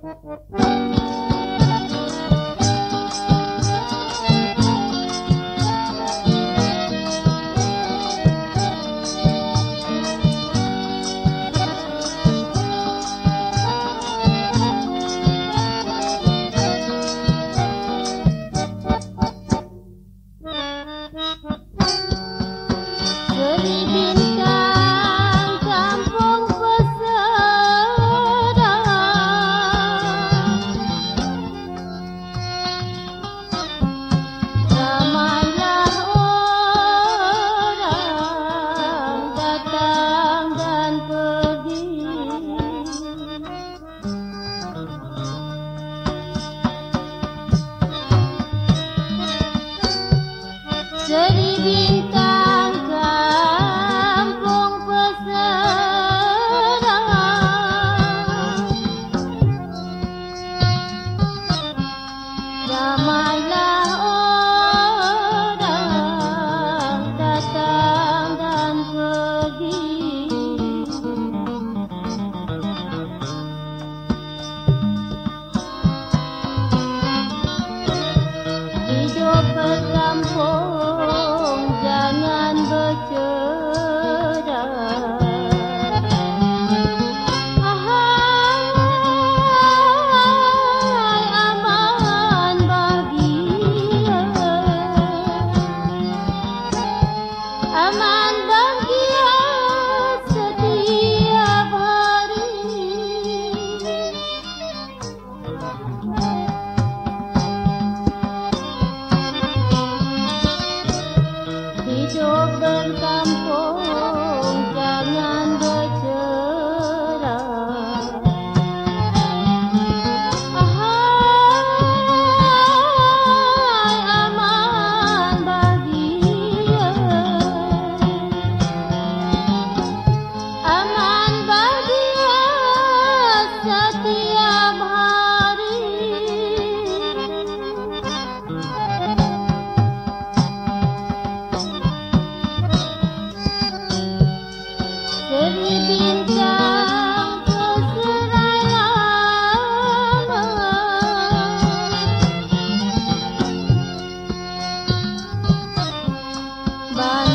sati goodbye.